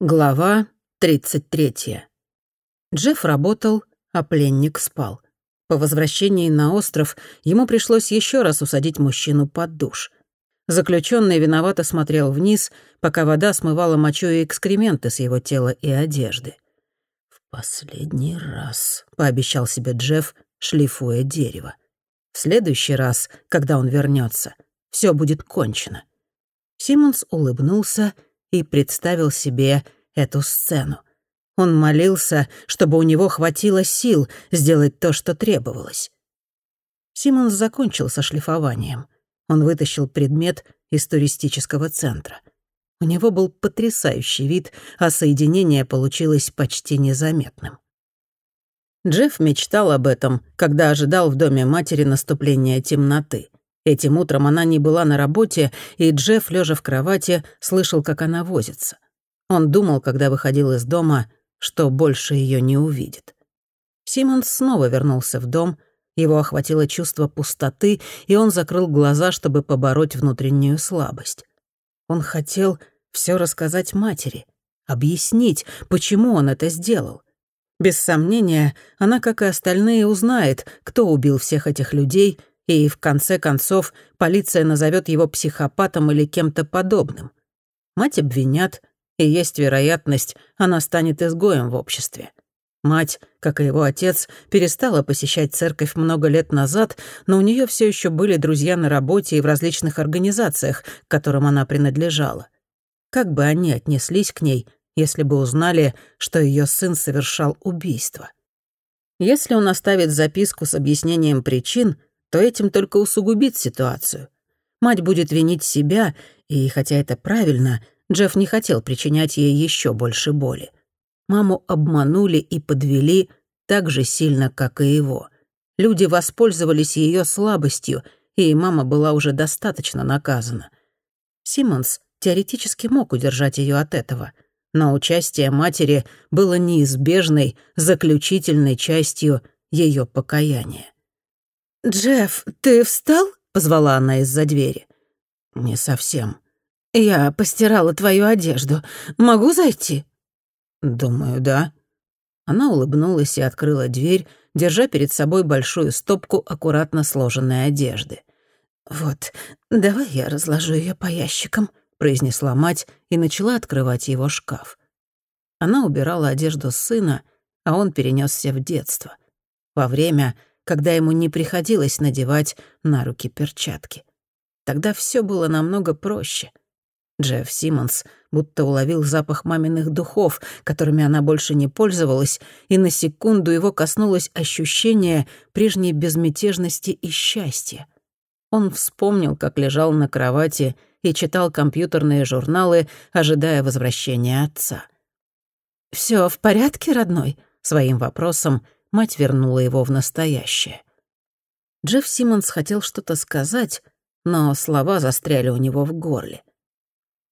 Глава 33. Джефф работал, а пленник спал. По возвращении на остров ему пришлось еще раз усадить мужчину под душ. Заключенный виновато смотрел вниз, пока вода смывала мочу и экскременты с его тела и одежды. «В последний раз», — пообещал себе Джефф, шлифуя дерево. «В следующий раз, когда он вернется, все будет кончено». Симмонс улыбнулся и представил себе эту сцену. Он молился, чтобы у него хватило сил сделать то, что требовалось. Симмонс закончил со шлифованием. Он вытащил предмет из туристического центра. У него был потрясающий вид, а соединение получилось почти незаметным. Джефф мечтал об этом, когда ожидал в доме матери наступления темноты. Этим утром она не была на работе, и Джефф, лежа в кровати, слышал, как она возится. Он думал, когда выходил из дома, что больше ее не увидит. Симмонс снова вернулся в дом, его охватило чувство пустоты, и он закрыл глаза, чтобы побороть внутреннюю слабость. Он хотел все рассказать матери, объяснить, почему он это сделал. Без сомнения, она, как и остальные, узнает, кто убил всех этих людей — и в конце концов полиция назовет его психопатом или кем-то подобным. Мать обвинят, и есть вероятность, она станет изгоем в обществе. Мать, как и его отец, перестала посещать церковь много лет назад, но у нее все еще были друзья на работе и в различных организациях, к которым она принадлежала. Как бы они отнеслись к ней, если бы узнали, что ее сын совершал убийство? Если он оставит записку с объяснением причин, то этим только усугубит ситуацию. Мать будет винить себя, и, хотя это правильно, Джефф не хотел причинять ей еще больше боли. Маму обманули и подвели так же сильно, как и его. Люди воспользовались ее слабостью, и мама была уже достаточно наказана. Симмонс теоретически мог удержать ее от этого, но участие матери было неизбежной, заключительной частью ее покаяния. «Джефф, ты встал?» — позвала она из-за двери. «Не совсем». «Я постирала твою одежду. Могу зайти?» «Думаю, да». Она улыбнулась и открыла дверь, держа перед собой большую стопку аккуратно сложенной одежды. «Вот, давай я разложу ее по ящикам», — произнесла мать и начала открывать его шкаф. Она убирала одежду сына, а он перенесся в детство. Во время, когда ему не приходилось надевать на руки перчатки. Тогда все было намного проще. Джефф Симмонс будто уловил запах маминых духов, которыми она больше не пользовалась, и на секунду его коснулось ощущение прежней безмятежности и счастья. Он вспомнил, как лежал на кровати и читал компьютерные журналы, ожидая возвращения отца. «Всё в порядке, родной?» — своим вопросом мать вернула его в настоящее. Джефф Симмонс хотел что-то сказать, но слова застряли у него в горле.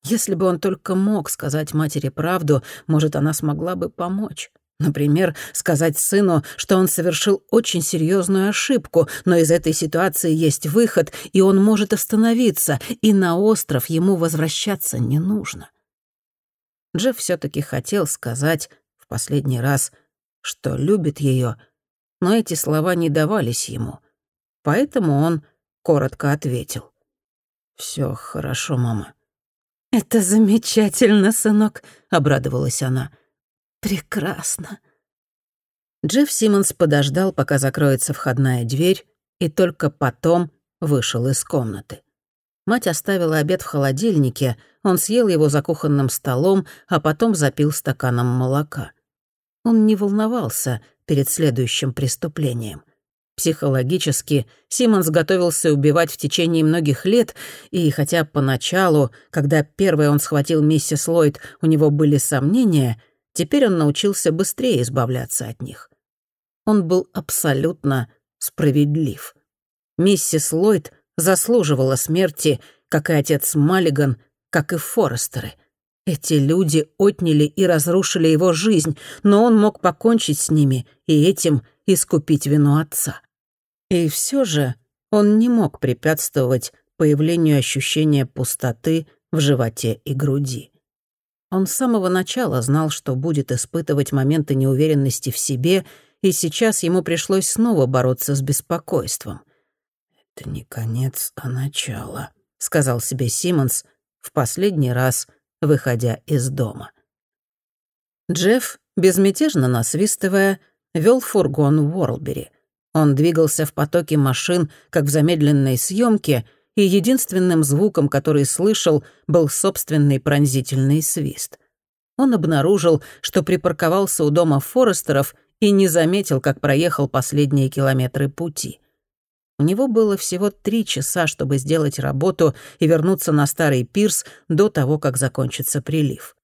Если бы он только мог сказать матери правду, может, она смогла бы помочь. Например, сказать сыну, что он совершил очень серьезную ошибку, но из этой ситуации есть выход, и он может остановиться, и на остров ему возвращаться не нужно. Джефф все таки хотел сказать в последний раз — что любит ее, но эти слова не давались ему. Поэтому он коротко ответил. Все хорошо, мама». «Это замечательно, сынок», — обрадовалась она. «Прекрасно». Джефф Симмонс подождал, пока закроется входная дверь, и только потом вышел из комнаты. Мать оставила обед в холодильнике, он съел его за кухонным столом, а потом запил стаканом молока. Он не волновался перед следующим преступлением. Психологически Симмонс готовился убивать в течение многих лет, и хотя поначалу, когда первый он схватил миссис Ллойд, у него были сомнения, теперь он научился быстрее избавляться от них. Он был абсолютно справедлив. Миссис Ллойд заслуживала смерти, как и отец Маллиган, как и Форестеры — эти люди отняли и разрушили его жизнь, но он мог покончить с ними и этим искупить вину отца. И все же он не мог препятствовать появлению ощущения пустоты в животе и груди. Он с самого начала знал, что будет испытывать моменты неуверенности в себе, и сейчас ему пришлось снова бороться с беспокойством. «Это не конец, а начало», — сказал себе Симмонс в последний раз, выходя из дома. Джефф, безмятежно насвистывая, вел фургон в Уорлбери. Он двигался в потоке машин, как в замедленной съемке, и единственным звуком, который слышал, был собственный пронзительный свист. Он обнаружил, что припарковался у дома Форестеров и не заметил, как проехал последние километры пути. У него было всего три часа, чтобы сделать работу и вернуться на старый пирс до того, как закончится прилив.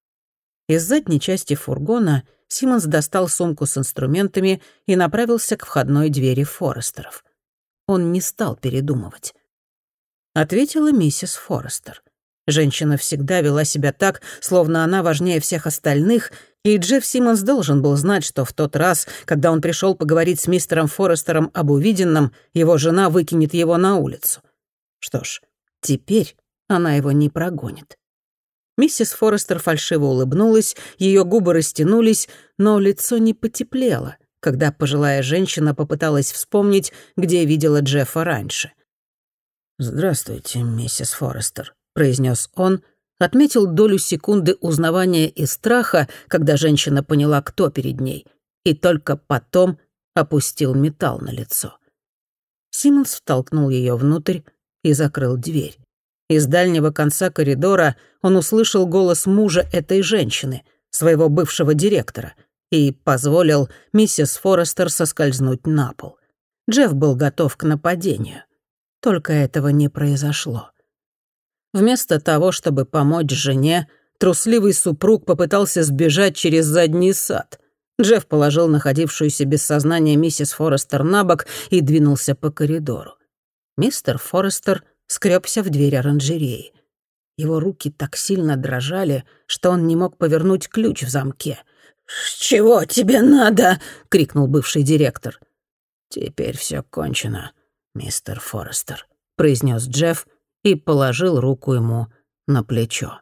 Из задней части фургона Симмонс достал сумку с инструментами и направился к входной двери Форестеров. Он не стал передумывать. Ответила миссис Форестер. Женщина всегда вела себя так, словно она важнее всех остальных, и Джефф Симмонс должен был знать, что в тот раз, когда он пришел поговорить с мистером Форестером об увиденном, его жена выкинет его на улицу. Что ж, теперь она его не прогонит. Миссис Форестер фальшиво улыбнулась, ее губы растянулись, но лицо не потеплело, когда пожилая женщина попыталась вспомнить, где видела Джеффа раньше. «Здравствуйте, миссис Форестер», — произнес он, отметил долю секунды узнавания и страха, когда женщина поняла, кто перед ней, и только потом опустил металл на лицо. Симмонс втолкнул ее внутрь и закрыл дверь. Из дальнего конца коридора он услышал голос мужа этой женщины, своего бывшего директора, и позволил миссис Форестер соскользнуть на пол. Джефф был готов к нападению. Только этого не произошло. Вместо того, чтобы помочь жене, трусливый супруг попытался сбежать через задний сад. Джефф положил находившуюся без сознания миссис Форестер на бок и двинулся по коридору. Мистер Форестер скрёбся в дверь оранжереи. Его руки так сильно дрожали, что он не мог повернуть ключ в замке. «Чего тебе надо?» — крикнул бывший директор. «Теперь все кончено, мистер Форестер», — произнес Джефф и положил руку ему на плечо.